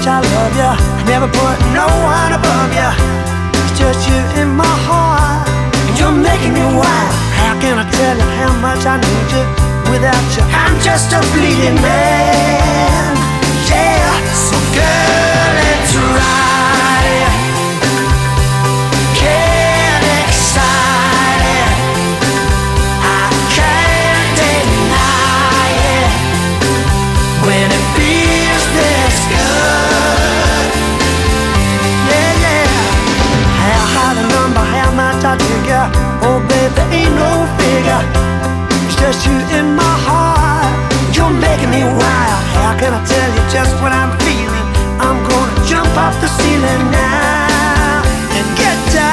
much I love you. I never put no one above you. It's just you in my heart, and you're making me wild. How can I tell you how much I need you? Without you, I'm just a bleeding man. How can I tell you just what I'm feeling? I'm gonna jump off the ceiling now and get down.